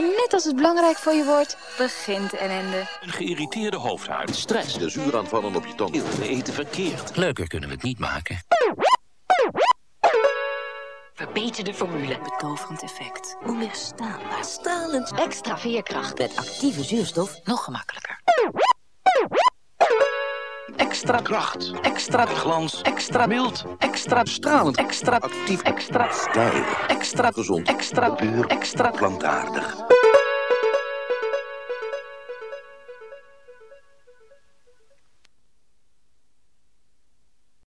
En net als het belangrijk voor je wordt, begint ellende. Een geïrriteerde hoofdhuid. Stress, de zuuraanvallen op je tong. We eten verkeerd. Leuker kunnen we het niet maken. Verbeterde formule. Betoverend effect. Onweerstaanbaar. Stralend. Extra veerkracht. Met actieve zuurstof nog gemakkelijker. Extra kracht. Extra glans. Extra beeld. Extra stralend. Extra Actief. Extra Stijl. Extra Gezond. Extra Puur. Extra Plantaardig.